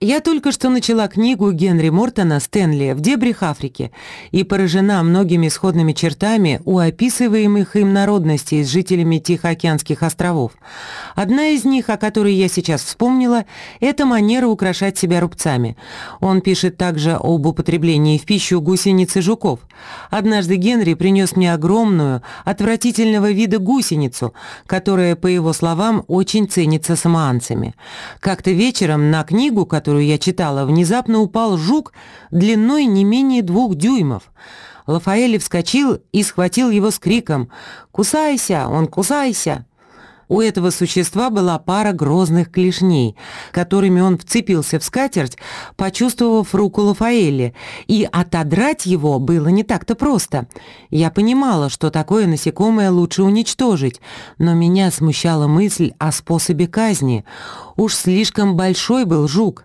Я только что начала книгу Генри Мортона «Стэнли. В дебрях Африки» и поражена многими сходными чертами у описываемых им народностей с жителями Тихоокеанских островов. Одна из них, о которой я сейчас вспомнила, это манера украшать себя рубцами. Он пишет также об употреблении в пищу гусениц и жуков. Однажды Генри принес мне огромную, отвратительного вида гусеницу, которая, по его словам, очень ценится самоанцами. Как-то вечером на книгу, которую которую я читала, внезапно упал жук длиной не менее двух дюймов. Лафаэль вскочил и схватил его с криком «Кусайся! Он кусайся!» У этого существа была пара грозных клешней, которыми он вцепился в скатерть, почувствовав руку Лафаэли, и отодрать его было не так-то просто. Я понимала, что такое насекомое лучше уничтожить, но меня смущала мысль о способе казни. Уж слишком большой был жук.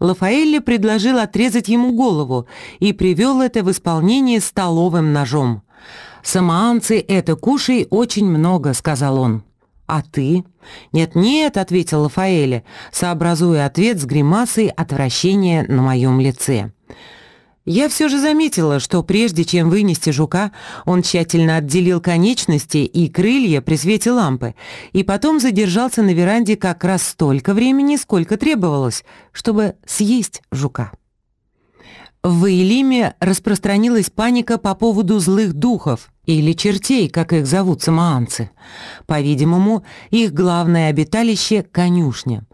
Лафаэлли предложил отрезать ему голову и привел это в исполнение столовым ножом. «Самоанцы это кушай очень много», — сказал он. «А ты?» «Нет-нет», — ответил Лафаэля, сообразуя ответ с гримасой отвращения на моем лице. Я все же заметила, что прежде чем вынести жука, он тщательно отделил конечности и крылья при свете лампы, и потом задержался на веранде как раз столько времени, сколько требовалось, чтобы съесть жука. В Иелиме распространилась паника по поводу злых духов, или чертей, как их зовут самоанцы. По-видимому, их главное обиталище — конюшня.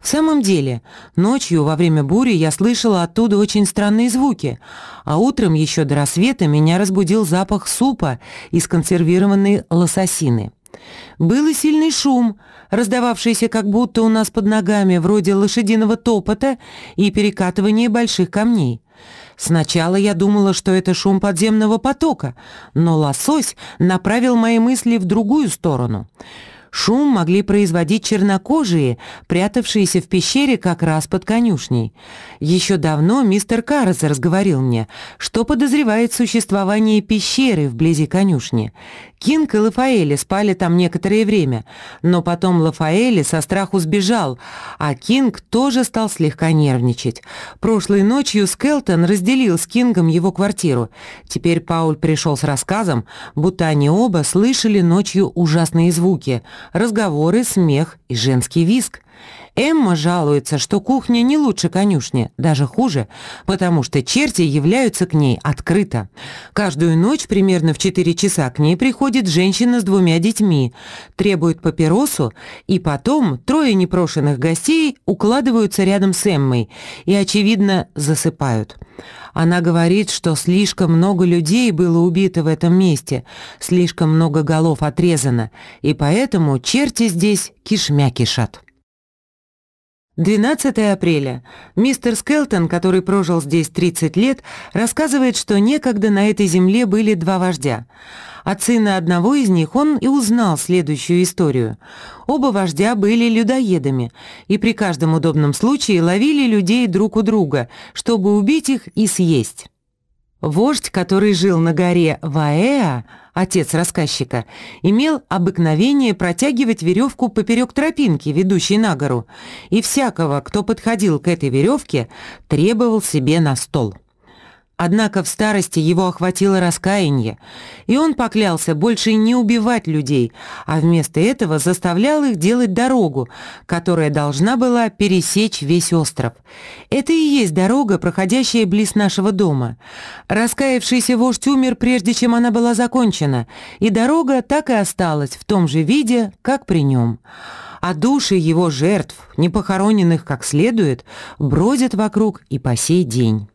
В самом деле, ночью во время бури я слышала оттуда очень странные звуки, а утром еще до рассвета меня разбудил запах супа из консервированной лососины. Был и сильный шум, раздававшийся как будто у нас под ногами, вроде лошадиного топота и перекатывания больших камней. Сначала я думала, что это шум подземного потока, но лосось направил мои мысли в другую сторону — Шум могли производить чернокожие, прятавшиеся в пещере как раз под конюшней. Еще давно мистер Каррес говорил мне, что подозревает существование пещеры вблизи конюшни. Кинг и Лафаэли спали там некоторое время, но потом Лафаэли со страху сбежал, а Кинг тоже стал слегка нервничать. Прошлой ночью Скелтон разделил с Кингом его квартиру. Теперь Пауль пришел с рассказом, будто они оба слышали ночью ужасные звуки — разговоры, смех и женский визг. Эмма жалуется, что кухня не лучше конюшни, даже хуже, потому что черти являются к ней открыто. Каждую ночь примерно в 4 часа к ней приходит женщина с двумя детьми, требует папиросу, и потом трое непрошенных гостей укладываются рядом с Эммой и, очевидно, засыпают. Она говорит, что слишком много людей было убито в этом месте, слишком много голов отрезано, и поэтому черти здесь кишмя кишат. 12 апреля. Мистер Скелтон, который прожил здесь 30 лет, рассказывает, что некогда на этой земле были два вождя. От сына одного из них он и узнал следующую историю. Оба вождя были людоедами, и при каждом удобном случае ловили людей друг у друга, чтобы убить их и съесть. Вождь, который жил на горе Ваэа, отец рассказчика, имел обыкновение протягивать веревку поперек тропинки, ведущей на гору, и всякого, кто подходил к этой веревке, требовал себе на стол. Однако в старости его охватило раскаяние, и он поклялся больше не убивать людей, а вместо этого заставлял их делать дорогу, которая должна была пересечь весь остров. Это и есть дорога, проходящая близ нашего дома. Раскаявшийся вождь умер, прежде чем она была закончена, и дорога так и осталась в том же виде, как при нем а души его жертв, не похороненных как следует, бродят вокруг и по сей день.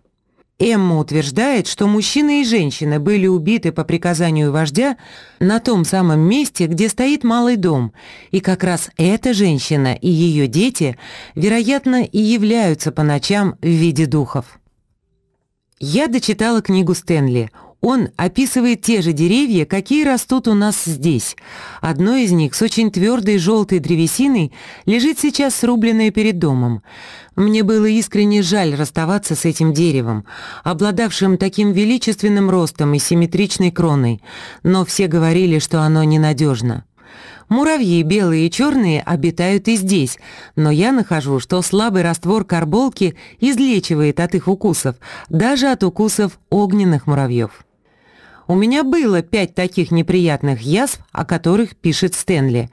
Эмма утверждает, что мужчина и женщина были убиты по приказанию вождя на том самом месте, где стоит малый дом, и как раз эта женщина и ее дети, вероятно, и являются по ночам в виде духов. Я дочитала книгу Стэнли – он описывает те же деревья, какие растут у нас здесь. Одно из них с очень твердой желтой древесиной лежит сейчас срубленное перед домом. Мне было искренне жаль расставаться с этим деревом, обладавшим таким величественным ростом и симметричной кроной, но все говорили, что оно ненадежно. Муравьи белые и черные обитают и здесь, но я нахожу, что слабый раствор карболки излечивает от их укусов, даже от укусов огненных муравьев. У меня было пять таких неприятных язв, о которых пишет Стэнли.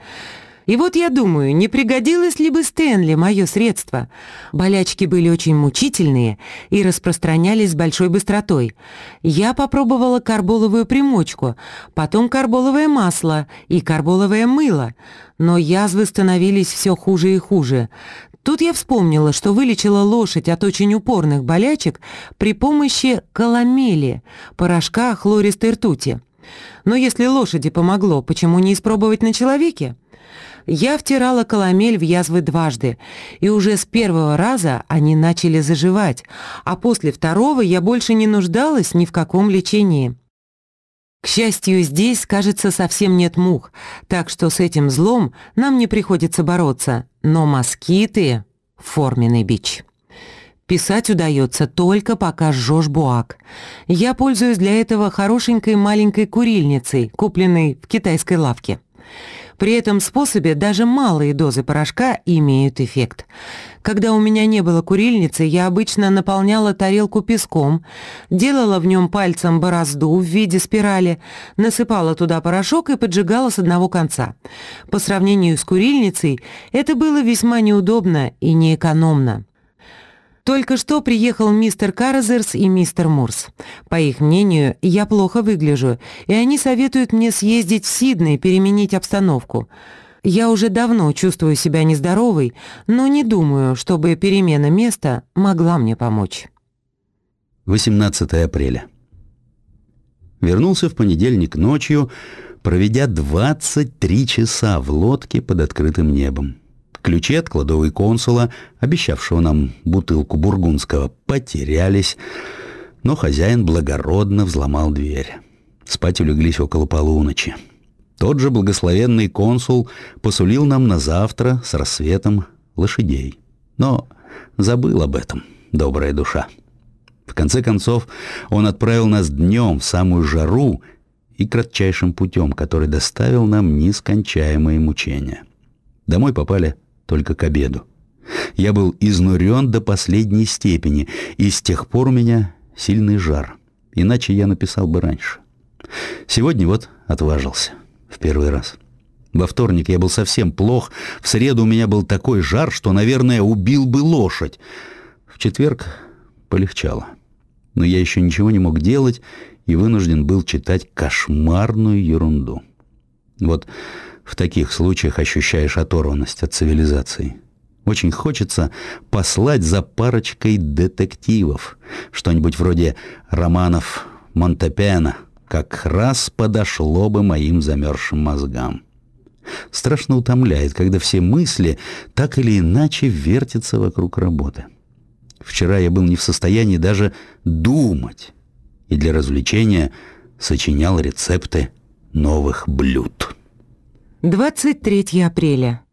И вот я думаю, не пригодилось ли бы Стэнли мое средство? Болячки были очень мучительные и распространялись с большой быстротой. Я попробовала карболовую примочку, потом карболовое масло и карболовое мыло, но язвы становились все хуже и хуже. Тут я вспомнила, что вылечила лошадь от очень упорных болячек при помощи коломели, порошка хлористой ртути. Но если лошади помогло, почему не испробовать на человеке? Я втирала коломель в язвы дважды, и уже с первого раза они начали заживать, а после второго я больше не нуждалась ни в каком лечении. К счастью, здесь, кажется, совсем нет мух, так что с этим злом нам не приходится бороться, но москиты — форменный бич. Писать удается только пока жжешь буак. Я пользуюсь для этого хорошенькой маленькой курильницей, купленной в китайской лавке. При этом способе даже малые дозы порошка имеют эффект. Когда у меня не было курильницы, я обычно наполняла тарелку песком, делала в нем пальцем борозду в виде спирали, насыпала туда порошок и поджигала с одного конца. По сравнению с курильницей, это было весьма неудобно и неэкономно. Только что приехал мистер Каразерс и мистер Мурс. По их мнению, я плохо выгляжу, и они советуют мне съездить в Сидней, переменить обстановку. Я уже давно чувствую себя нездоровой, но не думаю, чтобы перемена места могла мне помочь. 18 апреля. Вернулся в понедельник ночью, проведя 23 часа в лодке под открытым небом. Ключи от кладовой консула, обещавшего нам бутылку бургундского, потерялись, но хозяин благородно взломал дверь. Спать улеглись около полуночи. Тот же благословенный консул посулил нам на завтра с рассветом лошадей. Но забыл об этом, добрая душа. В конце концов, он отправил нас днем в самую жару и кратчайшим путем, который доставил нам нескончаемые мучения. Домой попали только к обеду. Я был изнурен до последней степени, и с тех пор у меня сильный жар. Иначе я написал бы раньше. Сегодня вот отважился. В первый раз. Во вторник я был совсем плох. В среду у меня был такой жар, что, наверное, убил бы лошадь. В четверг полегчало. Но я еще ничего не мог делать и вынужден был читать кошмарную ерунду. Вот в таких случаях ощущаешь оторванность от цивилизации. Очень хочется послать за парочкой детективов. Что-нибудь вроде романов Монтепена как раз подошло бы моим замерзшим мозгам. Страшно утомляет, когда все мысли так или иначе вертятся вокруг работы. Вчера я был не в состоянии даже думать, и для развлечения сочинял рецепты новых блюд. 23 апреля.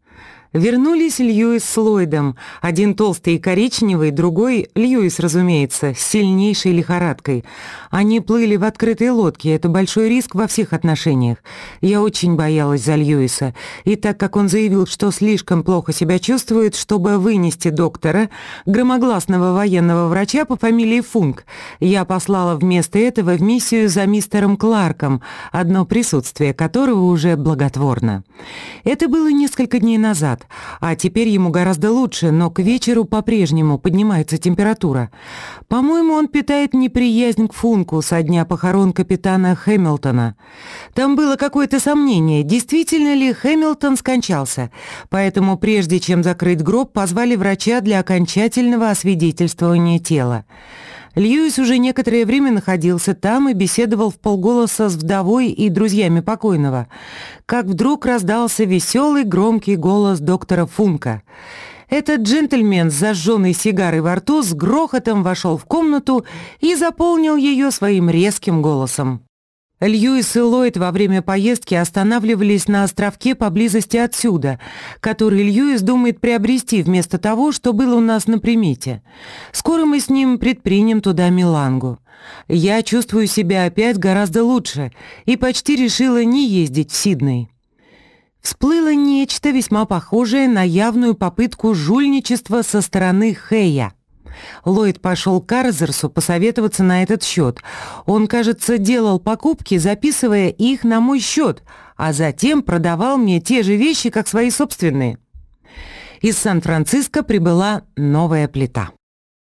Вернулись Льюис с Ллойдом, один толстый и коричневый, другой, Льюис, разумеется, с сильнейшей лихорадкой. Они плыли в открытой лодке, это большой риск во всех отношениях. Я очень боялась за Льюиса, и так как он заявил, что слишком плохо себя чувствует, чтобы вынести доктора, громогласного военного врача по фамилии Функ, я послала вместо этого в миссию за мистером Кларком, одно присутствие которого уже благотворно. Это было несколько дней назад а теперь ему гораздо лучше, но к вечеру по-прежнему поднимается температура. По-моему, он питает неприязнь к Функу со дня похорон капитана Хэмилтона. Там было какое-то сомнение, действительно ли Хэмилтон скончался, поэтому прежде чем закрыть гроб, позвали врача для окончательного освидетельствования тела. Льюис уже некоторое время находился там и беседовал в полголоса с вдовой и друзьями покойного, как вдруг раздался веселый громкий голос доктора Функа. Этот джентльмен с зажженной сигарой во рту с грохотом вошел в комнату и заполнил ее своим резким голосом. Льюис и Ллойд во время поездки останавливались на островке поблизости отсюда, который Льюис думает приобрести вместо того, что было у нас на примете. Скоро мы с ним предпримем туда Милангу. Я чувствую себя опять гораздо лучше и почти решила не ездить в Сидней. всплыло нечто весьма похожее на явную попытку жульничества со стороны Хэя. Ллойд пошел к Карзерсу посоветоваться на этот счет. Он, кажется, делал покупки, записывая их на мой счет, а затем продавал мне те же вещи, как свои собственные. Из Сан-Франциско прибыла новая плита.